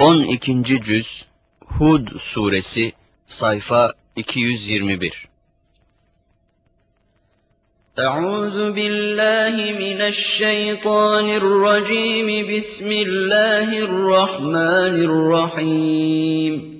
12. Cüz Hud Suresi Sayfa 221 أعوذ بالله من الشيطان الرجيم بسم الله الرحمن الرحيم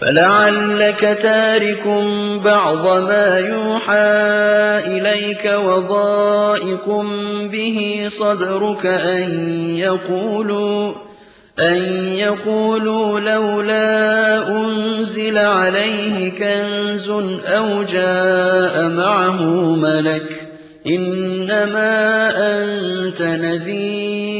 فَلَعَلَّكَ تَارِكٌ بَعْضَ مَا يُوحَىٰ إِلَيْكَ وَضَائِقٌ بِهِ صَدْرُكَ أَن يَقُولُوا لولا أنزل عليه كنز أو جاء معه ملك إنما أنت نذير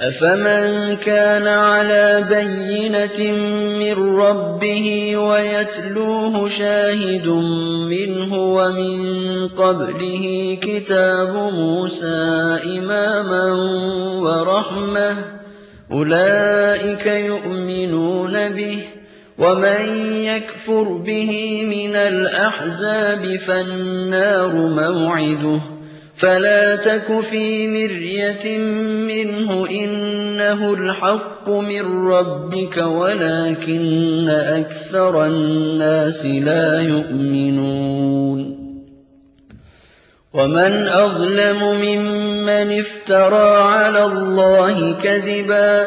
أَفَمَن كَانَ عَلَىٰ بَيِّنَةٍ مِّن رَّبِّهِ وَيَتْلُوهُ شَاهِدٌ مِّنْهُ وَمِن قَبْلِهِ كِتَابُ مُوسَىٰ إِمَامًا وَرَحْمَةً ۚ أُولَٰئِكَ يُؤْمِنُونَ بِهِ ۚ وَمَن يَكْفُرْ بِهِ مِنَ الْأَحْزَابِ فَالنَّارُ مَوْعِدُهُ فَلَا تَكُ فِي مِرْيَةٍ مِّنْهُ ۚ إِنَّهُ الْحَقُّ مِن رَّبِّكَ وَلَٰكِنَّ أَكْثَرَ النَّاسِ لَا يُؤْمِنُونَ. وَمَنْ أَظْلَمُ مِمَّنِ افْتَرَىٰ عَلَى اللَّهِ كَذِبًا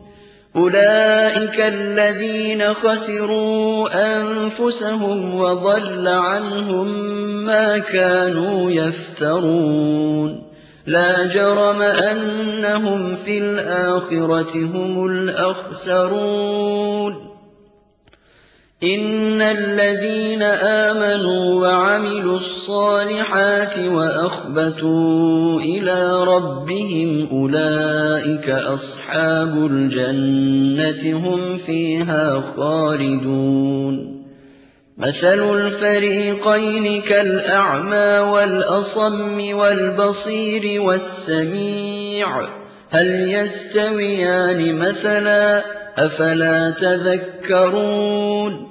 أولئك الذين خسروا أنفسهم وضل عنهم ما كانوا يفترون. لا جرم أنهم في الآخرة هم الأخسرون. إِنَّ الَّذِينَ آمَنُوا وَعَمِلُوا الصَّالِحَاتِ وَأَخْبَتُوا إِلَىٰ رَبِّهِمْ أُولَٰئِكَ أَصْحَابُ الْجَنَّةِ ۖ هُمْ فِيهَا خَالِدُونَ مَثَلُ الْفَرِيقَيْنِ كَالْأَعْمَىٰ وَالْأَصَمِّ وَالْبَصِيرِ وَالسَّمِيعِ ۚ هَلْ يَسْتَوِيَانِ مَثَلًا ۚ أَفَلَا تَذَكَّرُونَ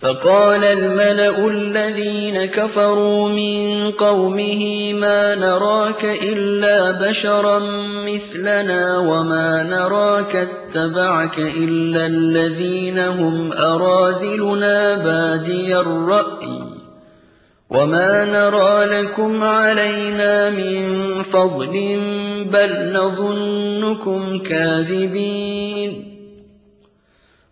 فَقَالَ الْمَلَأُ الَّذِينَ كَفَرُوا مِن قَوْمِهِ مَا نَرَاكَ إِلَّا بَشَرًا مِّثْلَنَا وَمَا نَرَاكَ اتَّبَعَكَ إِلَّا الَّذِينَ هُمْ أَرَاذِلُنَا بَادِيَ الرَّأْيِ وَمَا نَرَىٰ لَكُمْ عَلَيْنَا مِن فَضْلٍ بَلْ نَظُنُّكُمْ كَاذِبِينَ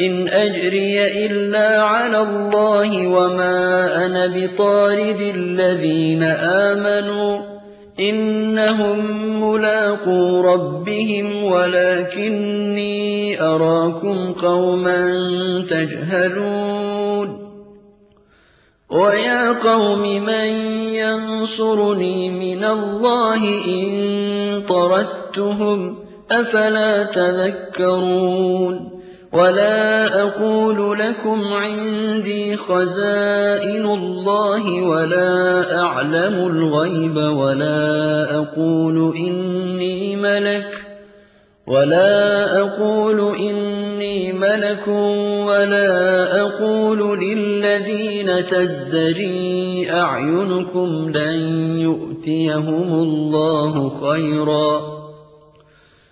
إِنْ أَجْرِيَ إِلَّا عَلَى اللَّهِ وَمَا أَنَا بِطَارِدِ الَّذِينَ آمَنُوا ۚ إِنَّهُم مُّلَاقُو رَبِّهِمْ وَلَٰكِنِّي أَرَاكُمْ قَوْمًا تَجْهَلُونَ وَيَا قَوْمِ مَن يَنصُرُنِي مِنَ اللَّهِ إِن طَرَدتُّهُمْ ۚ أَفَلَا تَذَكَّرُونَ وَلَا أَقُولُ لَكُمْ عِندِي خَزَائِنُ اللَّهِ وَلَا أَعْلَمُ الْغَيْبَ وَلَا أَقُولُ إِنِّي مَلَكٌ وَلَا أَقُولُ إِنِّي مَلَكٌ وَلَا أَقُولُ لِلَّذِينَ تَزْدَرِي أَعْيُنُكُمْ لَن يُؤْتِيَهُمُ اللَّهُ خَيْرًا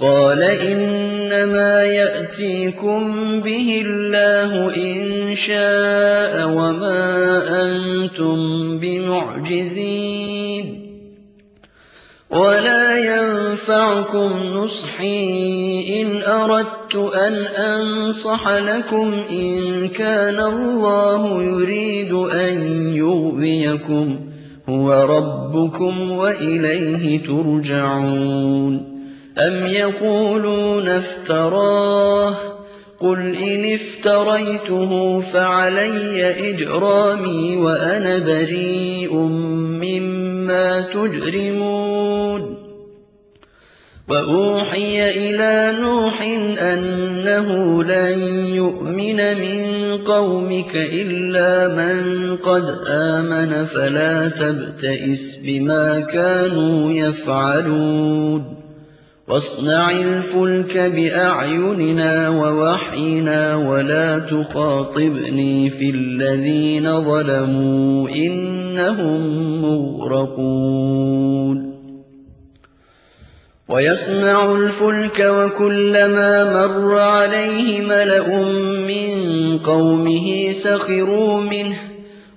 قَالَ إِنَّمَا يَأْتِيكُم بِهِ اللَّهُ إِن شَاءَ وَمَا أَنتُم بِمُعْجِزِينَ. وَلَا يَنفَعُكُمْ نُصْحِي إِنْ أَرَدتُّ أَنْ أَنصَحَ لَكُمْ إِن كَانَ اللَّهُ يُرِيدُ أَن يُغْوِيَكُمْ ۚ. هُوَ رَبُّكُمْ وَإِلَيْهِ تُرْجَعُونَ. أَمْ يَقُولُونَ افْتَرَاهُ ۖ قُلْ إِنِ افْتَرَيْتُهُ فَعَلَيَّ إِجْرَامِي وَأَنَا بَرِيءٌ مِّمَّا تُجْرِمُونَ وَأُوحِيَ إِلَىٰ نُوحٍ أَنَّهُ لَن يُؤْمِنَ مِن قَوْمِكَ إِلَّا مَن قَدْ آمَنَ فَلَا تَبْتَئِسْ بِمَا كَانُوا يَفْعَلُونَ وَاصْنَعِ الْفُلْكَ بِأَعْيُنِنَا وَوَحْيِنَا وَلَا تُخَاطِبْنِي فِي الَّذِينَ ظَلَمُوا ۖ إِنَّهُم مُّغْرَقُونَ. وَيَصْنَعُ الْفُلْكَ وَكُلَّمَا مَرَّ عَلَيْهِ مَلَأٌ مِّن قَوْمِهِ سَخِرُوا مِنْهُ ۚ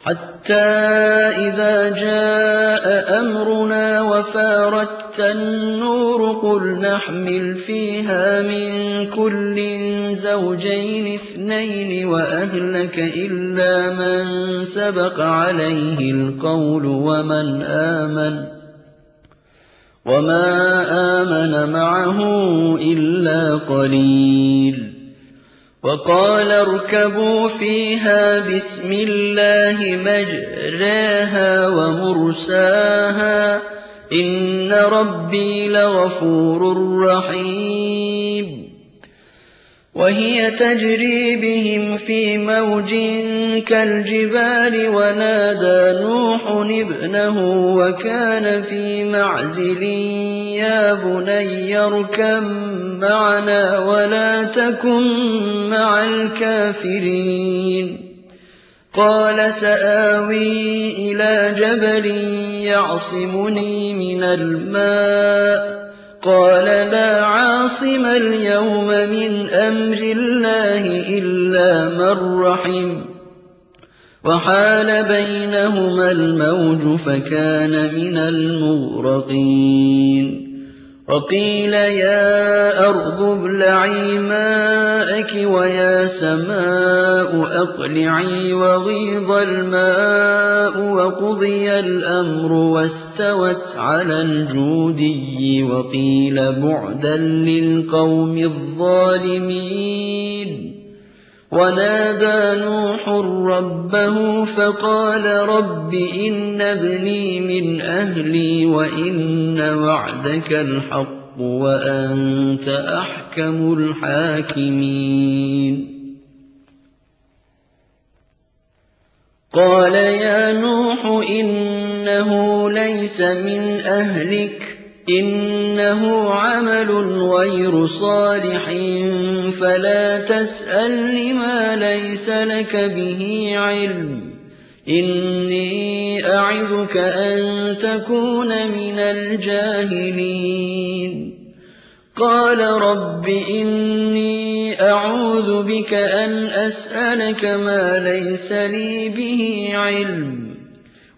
حَتَّىٰ إِذَا جَاءَ أَمْرُنَا وَفَارَتِ النُّورُ قُلْ نَحْمِلُ فِيهَا مِن كُلٍّ زَوْجَيْنِ اثْنَيْنِ وَأَهْلَكَ إِلَّا مَن سَبَقَ عَلَيْهِ الْقَوْلُ وَمَنْ آمَنَ وَمَا آمَنَ مَعَهُ إِلَّا قَلِيلٌ وَقَالَ ارْكَبُوا فِيهَا بِسْمِ اللَّهِ مَجْرَاهَا وَمُرْسَاهَا ۚ إِنَّ رَبِّي لَغَفُورٌ رَّحِيمٌ. وَهِيَ تَجْرِي بِهِمْ فِي مَوْجٍ كَالْجِبَالِ وَنَادَىٰ نُوحٌ ابْنَهُ وَكَانَ فِي مَعْزِلٍ يَا بُنَيَّ ارْكَب مَّعَنَا وَلَا تَكُن مَّعَ الْكَافِرِينَ. قَالَ سَآوِي إِلَىٰ جَبَلٍ يَعْصِمُنِي مِنَ الْمَاءِ. قَالَ لَا عَاصِمَ الْيَوْمَ مِنْ أَمْرِ اللَّهِ إِلَّا مَن رَّحِمَ. وَحَالَ بَيْنَهُمَا الْمَوْجُ فَكَانَ مِنَ الْمُغْرَقِينَ. وَقِيلَ يَا أَرْضُ ابْلَعِي مَاءَكِ وَيَا سَمَاءُ أَقْلِعِي وَغِيضَ الْمَاءُ وَقُضِيَ الْأَمْرُ وَاسْتَوَتْ عَلَى الْجُودِيِّ وَقِيلَ بُعْدًا لِّلْقَوْمِ الظَّالِمِينَ. وَنَادَىٰ نُوحٌ رَّبَّهُ فَقَالَ رَبِّ إِنَّ ابْنِي مِنْ أَهْلِي وَإِنَّ وَعْدَكَ الْحَقُّ وَأَنتَ أَحْكَمُ الْحَاكِمِينَ. قَالَ يَا نُوحُ إِنَّهُ لَيْسَ مِنْ أَهْلِكَ إِنَّهُ عَمَلٌ غَيْرُ صَالِحٍ فَلَا تَسْأَلْنِ مَا لَيْسَ لَكَ بِهِ عِلْمٌ ۖ. إِنِّي أَعِظُكَ أَن تَكُونَ مِنَ الْجَاهِلِينَ. قَالَ رَبِّ إِنِّي أَعُوذُ بِكَ أَنْ أَسْأَلَكَ مَا لَيْسَ لِي بِهِ عِلْمٌ.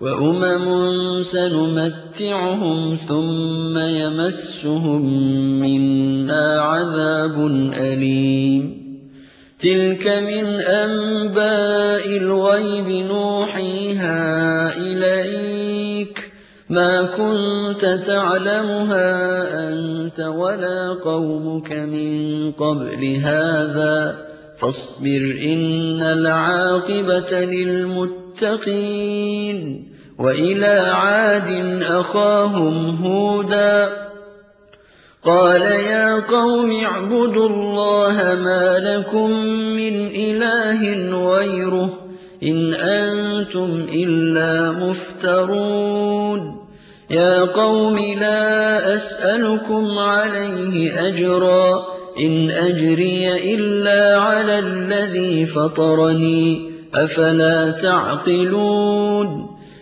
وَأُمَمٌ سَنُمَتِّعُهُمْ ثُمَّ يَمَسُّهُم مِّنَّا عَذَابٌ أَلِيمٌ. تِلْكَ مِنْ أَنبَاءِ الْغَيْبِ نُوحِيهَا إِلَيْكَ ۖ. مَا كُنتَ تَعْلَمُهَا أَنتَ وَلَا قَوْمُكَ مِن قَبْلِ هَٰذَا ۖ. فَاصْبِرْ إِنَّ الْعَاقِبَةَ لِلْمُتَّقِينَ. وَإِلَىٰ عَادٍ أَخَاهُمْ هُودًا قَالَ يَا قَوْمِ اعْبُدُوا اللَّهَ مَا لَكُم مِّنْ إِلَٰهٍ غَيْرُهُ ۖ إِنْ أَنتُمْ إِلَّا مُفْتَرُونَ يَا قَوْمِ لَا أَسْأَلُكُمْ عَلَيْهِ أَجْرًا ۖ إِنْ أَجْرِيَ إِلَّا عَلَى الَّذِي فَطَرَنِي ۚ أَفَلَا تَعْقِلُونَ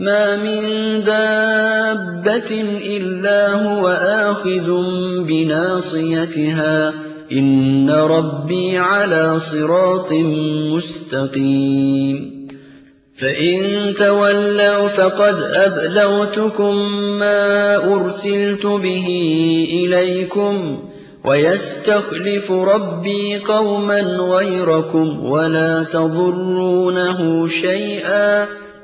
مَّا مِن دَابَّةٍ إِلَّا هُوَ آخِذٌ بِنَاصِيَتِهَا ۚ إِنَّ رَبِّي عَلَىٰ صِرَاطٍ مُّسْتَقِيمٍ فَإِن تَوَلَّوْا فَقَدْ أَبْلَغْتُكُم مَّا أُرْسِلْتُ بِهِ إِلَيْكُمْ وَيَسْتَخْلِفُ رَبِّي قَوْمًا غَيْرَكُمْ وَلَا تَضُرُّونَهُ شَيْئًا ۚ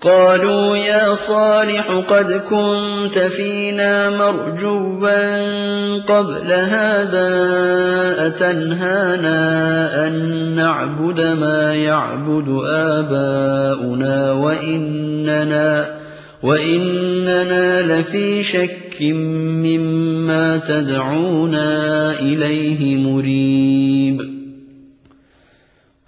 قَالُوا يَا صَالِحُ قَدْ كُنتَ فِينَا مَرْجُوًّا قَبْلَ هَٰذَا أَتَنْهَانَا أَن نَّعْبُدَ مَا يَعْبُدُ آبَاؤُنَا وَإِنَّنَا لَفِي شَكٍّ مِّمَّا تَدْعُونَا إِلَيْهِ مُرِيبٍ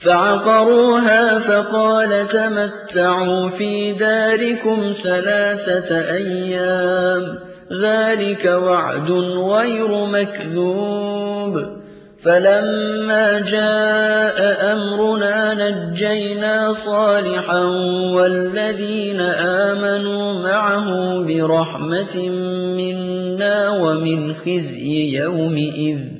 فَعَقَرُوهَا فَقَالَ تَمَتَّعُوا فِي دَارِكُمْ ثَلَاثَةَ أَيَّامٍ ۖ ذَٰلِكَ وَعْدٌ غَيْرُ مَكْذُوبٍ فَلَمَّا جَاءَ أَمْرُنَا نَجَّيْنَا صَالِحًا وَالَّذِينَ آمَنُوا مَعَهُ بِرَحْمَةٍ مِّنَّا وَمِنْ خِزْيِ يَوْمِئِذٍ ۗ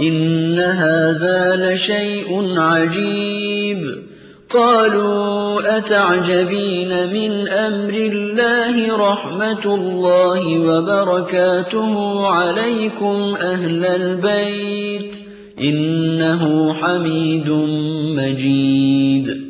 إن هذا لشيء عجيب قالوا أتعجبين من أمر الله رحمة الله وبركاته عليكم أهل البيت إنه حميد مجيد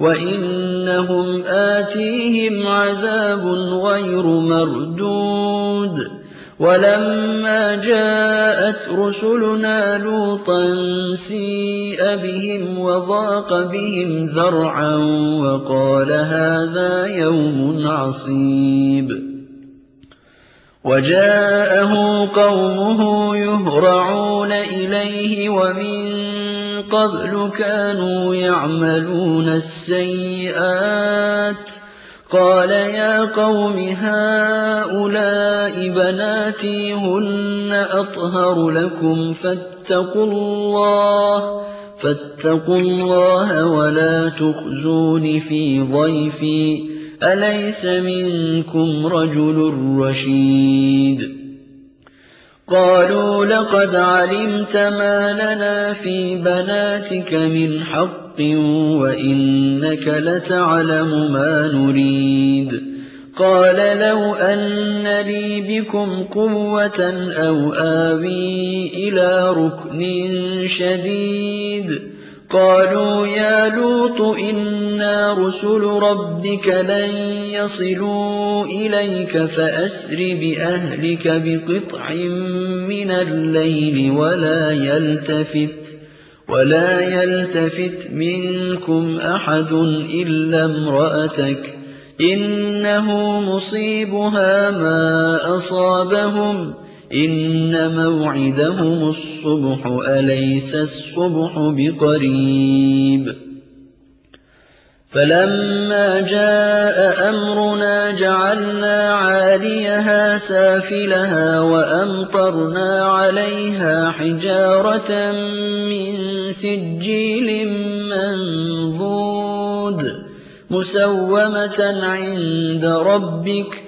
وَإِنَّهُمْ آتِيهِمْ عَذَابٌ غَيْرُ مَرْدُودٍ وَلَمَّا جَاءَتْ رُسُلُنَا لُوطًا سِيءَ بِهِمْ وَضَاقَ بِهِمْ ذَرْعًا وَقَالَ هَٰذَا يَوْمٌ عَصِيبٌ وَجَاءَهُ قَوْمُهُ يُهْرَعُونَ إِلَيْهِ وَمِن قَبْلُ كَانُوا يَعْمَلُونَ السَّيِّئَاتِ. قَالَ يَا قَوْمِ هَٰؤُلَاءِ بَنَاتِي هُنَّ أَطْهَرُ لَكُمْ فَاتَّقُوا اللَّهَ فَاتَّقُوا اللَّهَ وَلَا تُخْزُونِ فِي ضَيْفِي. أَلَيْسَ مِنكُمْ رَجُلٌ رَّشِيدٌ؟ قَالُوا لَقَدْ عَلِمْتَ مَا لَنَا فِي بَنَاتِكَ مِنْ حَقٍّ وَإِنَّكَ لَتَعْلَمُ مَا نُرِيدُ. قَالَ لَوْ أَنَّ لِي بِكُمْ قُوَّةً أَوْ آوِي إِلَىٰ رُكْنٍ شَدِيدٍ. قَالُوا يَا لُوطُ إِنَّا رُسُلُ رَبِّكَ لَن يَصِلُوا إِلَيْكَ فَأَسْرِ بِأَهْلِكَ بِقِطْعٍ مِّنَ اللَّيْلِ وَلَا يَلْتَفِتْ ولا يلتفت منكم أحد إلا امرأتك إنه مصيبها ما أصابهم إن موعدهم الصبح أليس الصبح بقريب؟ فَلَمَّا جَاءَ أَمْرُنَا جَعَلْنَا عَالِيَهَا سَافِلَهَا وَأَمْطَرْنَا عَلَيْهَا حِجَارَةً مِّن سِجِّيلٍ مَّنضُودٍ مُّسَوَّمَةً عِندَ رَبِّكَ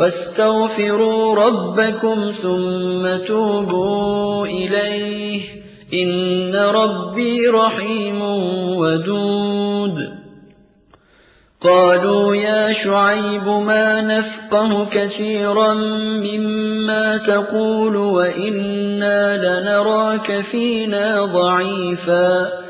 وَاسْتَغْفِرُوا رَبَّكُمْ ثُمَّ تُوبُوا إِلَيْهِ ۚ. إِنَّ رَبِّي رَحِيمٌ وَدُودٌ. قَالُوا يَا شُعَيْبُ مَا نَفْقَهُ كَثِيرًا مِّمَّا تَقُولُ وَإِنَّا لَنَرَاكَ فِينَا ضَعِيفًا.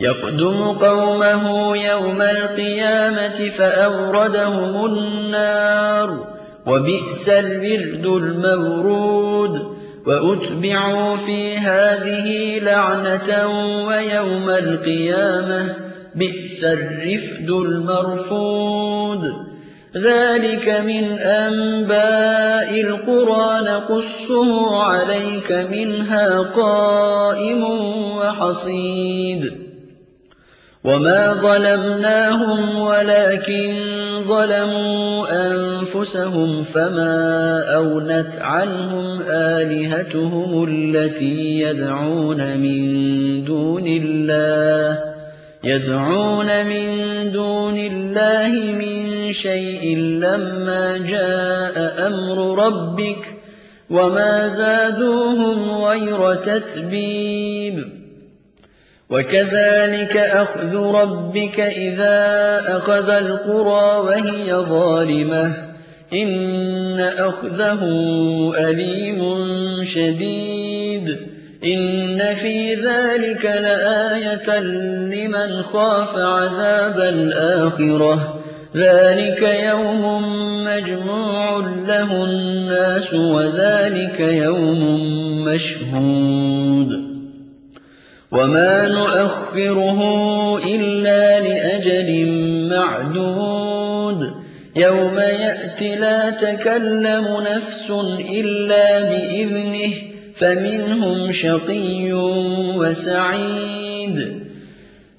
يَقْدُمُ قَوْمَهُ يَوْمَ الْقِيَامَةِ فَأَوْرَدَهُمُ النَّارَ ۖ وَبِئْسَ الْوِرْدُ الْمَوْرُودُ وَأُتْبِعُوا فِي هَٰذِهِ لَعْنَةً وَيَوْمَ الْقِيَامَةِ ۚ بِئْسَ الرِّفْدُ الْمَرْفُودُ. ذَٰلِكَ مِنْ أَنبَاءِ الْقُرَىٰ نَقُصُّهُ عَلَيْكَ ۖ مِنْهَا قَائِمٌ وَحَصِيدٌ. وَمَا ظَلَمْنَاهُمْ وَلَٰكِن ظَلَمُوا أَنفُسَهُمْ فَمَا أَغْنَتْ عَنْهُمْ آلِهَتُهُمُ الَّتِي يَدْعُونَ مِن دُونِ اللَّهِ يَدْعُونَ مِن دُونِ اللَّهِ مِن شَيْءٍ لَّمَّا جَاءَ أَمْرُ رَبِّكَ ۖ وَمَا زَادُوهُمْ غَيْرَ تَتْبِيبٍ وَكَذَٰلِكَ أَخْذُ رَبِّكَ إِذَا أَخَذَ الْقُرَىٰ وَهِيَ ظَالِمَةٌ ۚ. إِنَّ أَخْذَهُ أَلِيمٌ شَدِيدٌ. إِنَّ فِي ذَٰلِكَ لَآيَةً لِّمَنْ خَافَ عَذَابَ الْآخِرَةِ ۚ. ذَٰلِكَ يَوْمٌ مَّجْمُوعٌ لَّهُ النَّاسُ وَذَٰلِكَ يَوْمٌ مَّشْهُودٌ. وَمَا نُؤَخِّرُهُ إِلَّا لِأَجَلٍ مَّعْدُودٍ يَوْمَ يَأْتِ لَا تَكَلَّمُ نَفْسٌ إِلَّا بِإِذْنِهِ فَمِنْهُمْ شَقِيٌّ وَسَعِيدٌ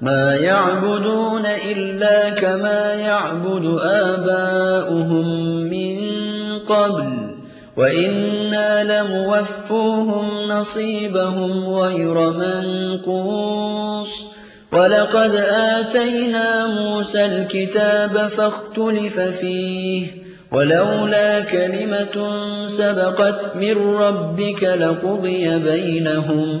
مَا يَعْبُدُونَ إِلَّا كَمَا يَعْبُدُ آبَاؤُهُم مِّن قَبْلُ ۚ وَإِنَّا لَمُوَفُّوهُمْ نَصِيبَهُمْ غَيْرَ مَنقُوصٍ وَلَقَدْ آتَيْنَا مُوسَى الْكِتَابَ فَاخْتُلِفَ فِيهِ ۚ وَلَوْلَا كَلِمَةٌ سَبَقَتْ مِن رَّبِّكَ لَقُضِيَ بَيْنَهُمْ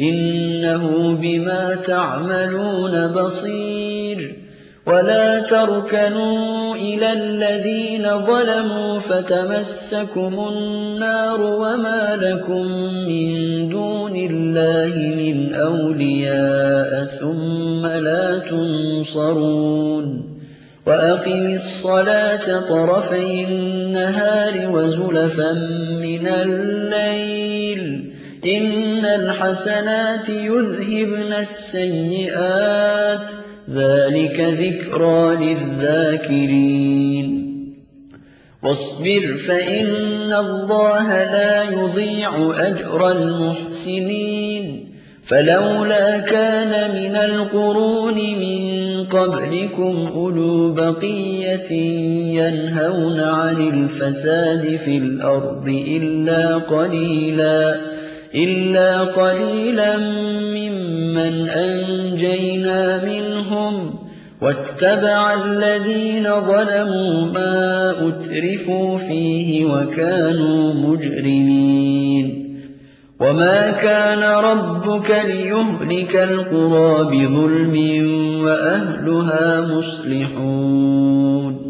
إِنَّهُ بِمَا تَعْمَلُونَ بَصِيرٌ. وَلَا تَرْكَنُوا إِلَى الَّذِينَ ظَلَمُوا فَتَمَسَّكُمُ النَّارُ وَمَا لَكُم مِّن دُونِ اللَّهِ مِنْ أَوْلِيَاءَ ثُمَّ لَا تُنصَرُونَ. وَأَقِمِ الصَّلَاةَ طَرَفَيِ النَّهَارِ وَزُلَفًا مِّنَ اللَّيْلِ. إِنَّ الْحَسَنَاتِ يُذْهِبْنَ السَّيِّئَاتِ ۚ ذَٰلِكَ ذِكْرَىٰ لِلذَّاكِرِينَ وَاصْبِرْ فَإِنَّ اللَّهَ لَا يُضِيعُ أَجْرَ الْمُحْسِنِينَ فَلَوْلَا كَانَ مِنَ الْقُرُونِ مِن قَبْلِكُمْ أُولُو بَقِيَّةٍ يَنْهَوْنَ عَنِ الْفَسَادِ فِي الْأَرْضِ إِلَّا قَلِيلًا إِلَّا قَلِيلًا مِّمَّنْ أَنجَيْنَا مِنْهُمْ ۗ وَاتَّبَعَ الَّذِينَ ظَلَمُوا مَا أُتْرِفُوا فِيهِ وَكَانُوا مُجْرِمِينَ وَمَا كَانَ رَبُّكَ لِيُهْلِكَ الْقُرَىٰ بِظُلْمٍ وَأَهْلُهَا مُصْلِحُونَ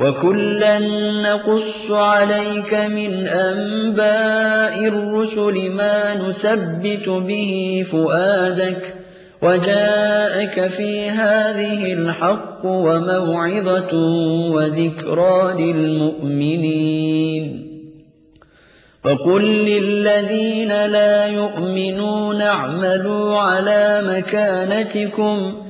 وَكُلًّا نَّقُصُّ عَلَيْكَ مِنْ أَنبَاءِ الرُّسُلِ مَا نُثَبِّتُ بِهِ فُؤَادَكَ ۖ وَجَاءَكَ فِي هَٰذِهِ الْحَقُّ وَمَوْعِظَةٌ وَذِكْرَىٰ لِلْمُؤْمِنِينَ وَقُل لِّلَّذِينَ لَا يُؤْمِنُونَ اعْمَلُوا عَلَىٰ مَكَانَتِكُمْ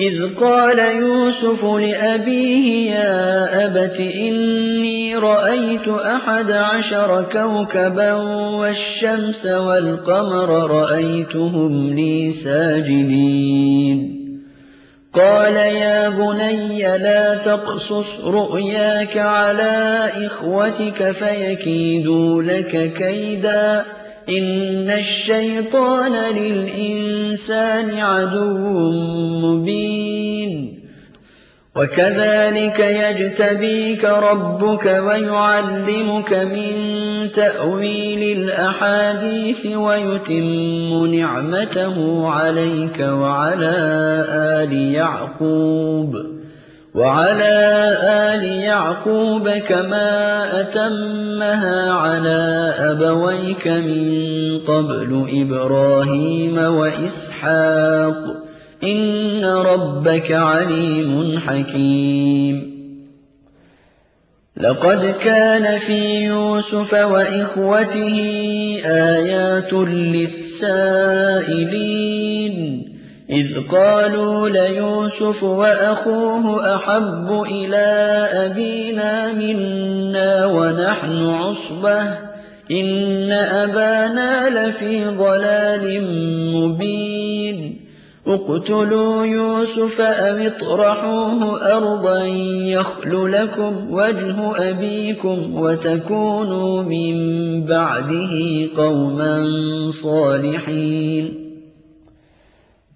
إِذْ قَالَ يُوسُفُ لِأَبِيهِ يَا أَبَتِ إِنِّي رَأَيْتُ أَحَدَ عَشَرَ كَوْكَبًا وَالشَّمْسَ وَالْقَمَرَ رَأَيْتُهُمْ لِي سَاجِدِينَ. قَالَ يَا بُنَيَّ لَا تَقْصُصْ رُؤْيَاكَ عَلَىٰ إِخْوَتِكَ فَيَكِيدُوا لَكَ كَيْدًا. إِنَّ الشَّيْطَانَ لِلْإِنسَانِ عَدُوٌّ مُّبِينٌ. وَكَذَٰلِكَ يَجْتَبِيكَ رَبُّكَ وَيُعَلِّمُكَ مِن تَأْوِيلِ الْأَحَادِيثِ وَيُتِمُّ نِعْمَتَهُ عَلَيْكَ وَعَلَىٰ آلِ يَعْقُوبَ. وَعَلَىٰ آلِ يَعْقُوبَ كَمَا أَتَمَّهَا عَلَىٰ أَبَوَيْكَ مِن قَبْلُ إِبْرَاهِيمَ وَإِسْحَاقَ ۚ. إِنَّ رَبَّكَ عَلِيمٌ حَكِيمٌ. لَقَدْ كَانَ فِي يُوسُفَ وَإِخْوَتِهِ آيَاتٌ لِّلسَّائِلِينَ. إِذْ قَالُوا لَيُوسُفُ وَأَخُوهُ أَحَبُّ إِلَىٰ أَبِينَا مِنَّا وَنَحْنُ عُصْبَةٌ إِنَّ أَبَانَا لَفِي ضَلَالٍ مُّبِينٍ. اقْتُلُوا يُوسُفَ أَوِ اطْرَحُوهُ أَرْضًا يَخْلُ لَكُمْ وَجْهُ أَبِيكُمْ وَتَكُونُوا مِن بَعْدِهِ قَوْمًا صَالِحِينَ.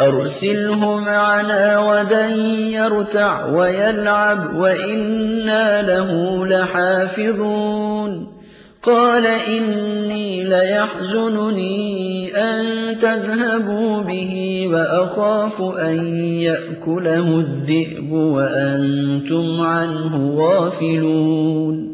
أَرْسِلْهُ مَعَنَا غَدًا يَرْتَعْ وَيَلْعَبْ وَإِنَّا لَهُ لَحَافِظُونَ. قَالَ إِنِّي لَيَحْزُنُنِي أَن تَذْهَبُوا بِهِ وَأَخَافُ أَن يَأْكُلَهُ الذِّئْبُ وَأَنتُمْ عَنْهُ غَافِلُونَ.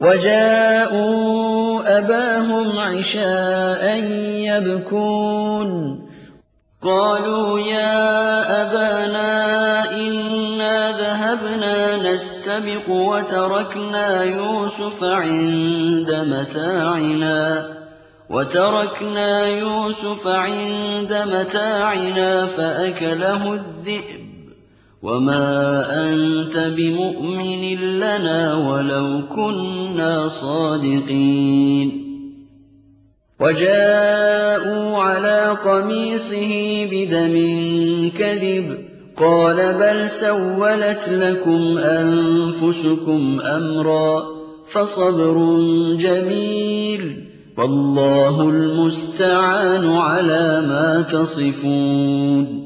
وَجَاءُوا أَبَاهُمْ عِشَاءً يَبْكُونَ. قَالُوا يَا أَبَانَا إِنَّا ذَهَبْنَا نَسْتَبِقُ وَتَرَكْنَا يُوسُفَ عِندَ مَتَاعِنَا وَتَرَكْنَا يُوسُفَ عِندَ مَتَاعِنَا فَأَكَلَهُ الذِّئْبُ. وَمَا أَنتَ بِمُؤْمِنٍ لَّنَا وَلَوْ كُنَّا صَادِقِينَ وَجَاءُوا عَلَىٰ قَمِيصِهِ بِدَمٍ كَذِبٍ قَالَ بَلْ سَوَّلَتْ لَكُمْ أَنفُسُكُمْ أَمْرًا فَصَبْرٌ جَمِيلٌ وَاللَّهُ الْمُسْتَعَانُ عَلَىٰ مَا تَصِفُونَ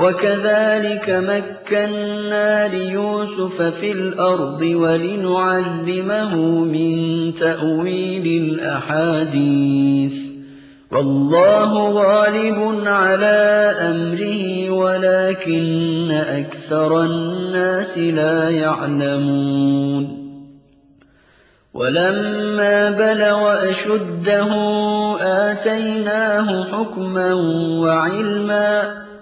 وَكَذَٰلِكَ مَكَّنَّا لِيُوسُفَ فِي الْأَرْضِ وَلِنُعَلِّمَهُ مِن تَأْوِيلِ الْأَحَادِيثِ. وَاللَّهُ غَالِبٌ عَلَىٰ أَمْرِهِ وَلَٰكِنَّ أَكْثَرَ النَّاسِ لَا يَعْلَمُونَ. وَلَمَّا بَلَغَ أَشُدَّهُ آتَيْنَاهُ حُكْمًا وَعِلْمًا ۚ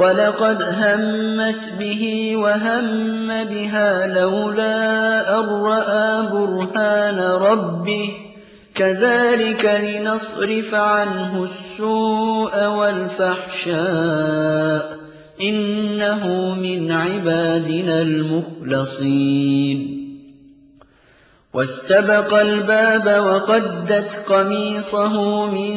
وَلَقَدْ هَمَّتْ بِهِ وَهَمَّ بِهَا لَوْلَا أَن رَّأَىٰ بُرْهَانَ رَبِّهِ ۚ. كَذَٰلِكَ لِنَصْرِفَ عَنْهُ السُّوءَ وَالْفَحْشَاءَ ۚ. إِنَّهُ مِنْ عِبَادِنَا الْمُخْلَصِينَ. وَاسْتَبَقَ الْبَابَ وَقَدَّتْ قَمِيصَهُ مِن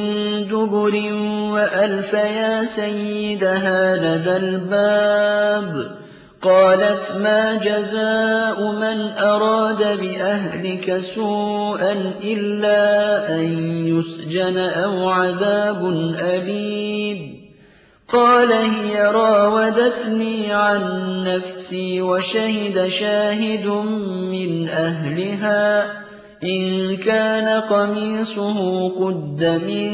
دُبُرٍ وَأَلْفَ يَا سَيِّدَهَا لَدَى الْبَابِ ۚ. قَالَتْ مَا جَزَاءُ مَنْ أَرَادَ بِأَهْلِكَ سُوءًا إِلَّا أَن يُسْجَنَ أَوْ عَذَابٌ أَلِيمٌ. قَالَ هِيَ رَاوَدَتْنِي عَن نَّفْسِي وَشَهِدَ شَاهِدٌ مِّنْ أَهْلِهَا. إِن كَانَ قَمِيصُهُ قُدَّ مِن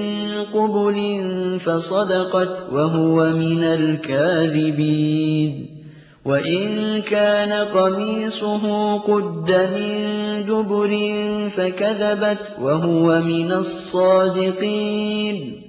قُبُلٍ فَصَدَقَتْ وَهُوَ مِنَ الْكَاذِبِينَ. وَإِن كَانَ قَمِيصُهُ قُدَّ مِن دُبُرٍ فَكَذَبَتْ وَهُوَ مِنَ الصَّادِقِينَ.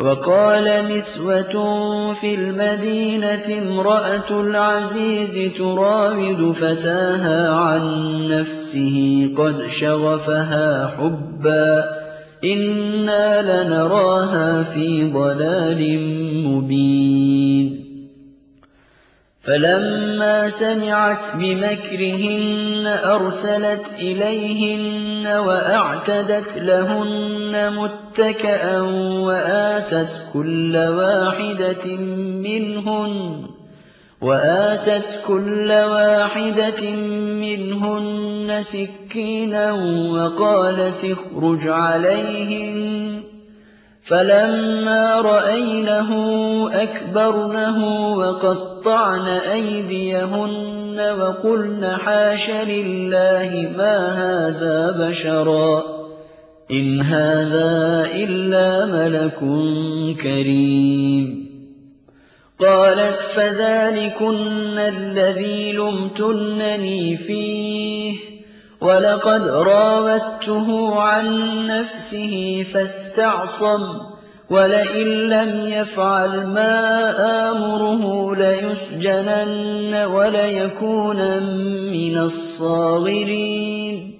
وَقَالَ نِسْوَةٌ فِي الْمَدِينَةِ امْرَأَتُ الْعَزِيزِ تُرَاوِدُ فَتَاهَا عَن نَّفْسِهِ قَدْ شَغَفَهَا حُبًّا ۖ إِنَّا لَنَرَاهَا فِي ضَلَالٍ مُّبِينٍ. فَلَمَّا سَمِعَتْ بِمَكْرِهِنَّ أَرْسَلَتْ إِلَيْهِنَّ وَأَعْتَدَتْ لَهُنَّ مُتَّكَأً وَآتَتْ كُلَّ وَاحِدَةٍ مِّنْهُنَّ سِكِّينًا وَقَالَتِ اخْرُجْ عَلَيْهِنَّ ۖ فَلَمَّا رَأَيْنَهُ أَكْبَرْنَهُ وَقَطَّعْنَ أَيْدِيَهُنَّ وَقُلْنَ حَاشَ لِلَّهِ مَا هَٰذَا بَشَرًا إِنْ هَٰذَا إِلَّا مَلَكٌ كَرِيمٌ. قَالَتْ فَذَٰلِكُنَّ الَّذِي لُمْتُنَّنِي فِيهِ ۖ وَلَقَدْ رَاوَدتُّهُ عَن نَّفْسِهِ فَاسْتَعْصَمَ ۖ وَلَئِن لَّمْ يَفْعَلْ مَا آمُرُهُ لَيُسْجَنَنَّ وَلَيَكُونًا مِّنَ الصَّاغِرِينَ.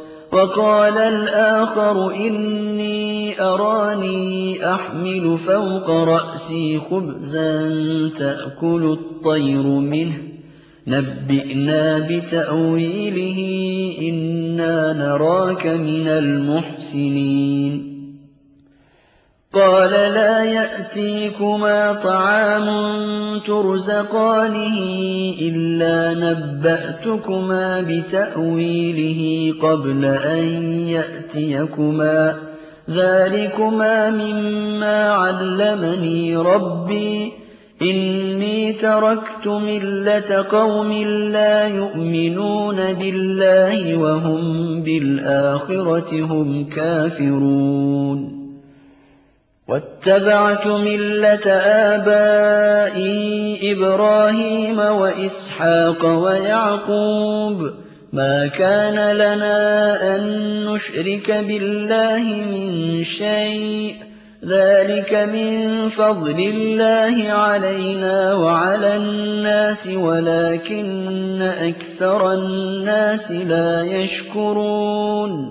وقال الآخر إني أراني أحمل فوق رأسي خبزا تأكل الطير منه. نبئنا بتأويله إنا نراك من المحسنين. قال لا يأتيكما طعام ترزقانه إلا نبأتكما بتأويله قبل أن يأتيكما. ذلكما مما علمني ربي. إني تركت ملة قوم لا يؤمنون بالله وهم بالآخرة هم كافرون. واتبعت ملة آبائي إبراهيم وإسحاق ويعقوب. ما كان لنا أن نشرك بالله من شيء. ذلك من فضل الله علينا وعلى الناس ولكن أكثر الناس لا يشكرون.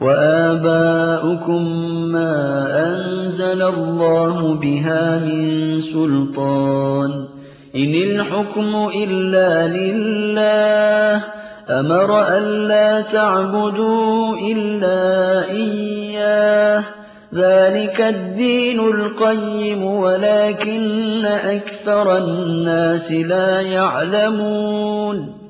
وآباؤكم ما أنزل الله بها من سلطان. إن الحكم إلا لله أمر ألا تعبدوا إلا إياه. ذلك الدين القيم ولكن أكثر الناس لا يعلمون.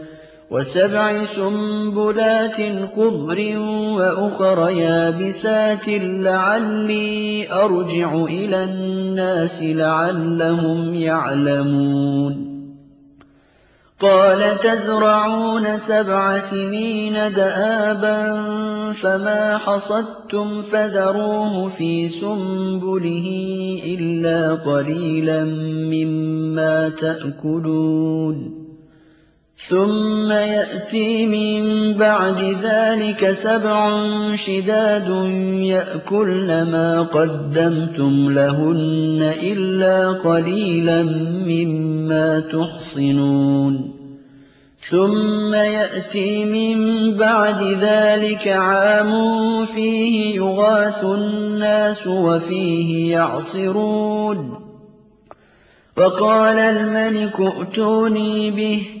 وسبع سنبلات خضر وأخر يابسات لعلي أرجع إلى الناس لعلهم يعلمون. قال تزرعون سبع سنين دآبا فما حصدتم فذروه في سنبله إلا قليلا مما تأكلون. ثم يأتي من بعد ذلك سبع شداد يأكلن ما قدمتم لهن إلا قليلا مما تحصنون. ثم يأتي من بعد ذلك عام فيه يغاث الناس وفيه يعصرون. وقال الملك ائتوني به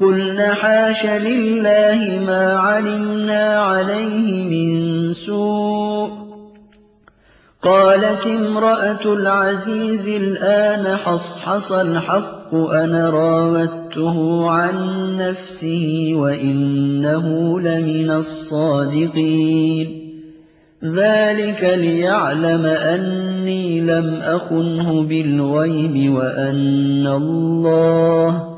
قُلْنَ حَاشَ لِلَّهِ مَا عَلِمْنَا عَلَيْهِ مِن سُوءٍ ۚ. قَالَتِ امْرَأَتُ الْعَزِيزِ الْآنَ حَصْحَصَ الْحَقُّ أَنَا رَاوَدتُّهُ عَن نَّفْسِهِ وَإِنَّهُ لَمِنَ الصَّادِقِينَ. ذَٰلِكَ لِيَعْلَمَ أَنِّي لَمْ أَخُنْهُ بِالْغَيْبِ وَأَنَّ اللَّهَ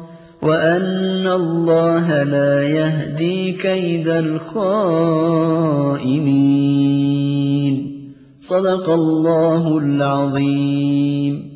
وَأَنَّ اللَّهَ لَا يَهْدِي كَيْدَ الْخَائِنِينَ. صدق الله العظيم.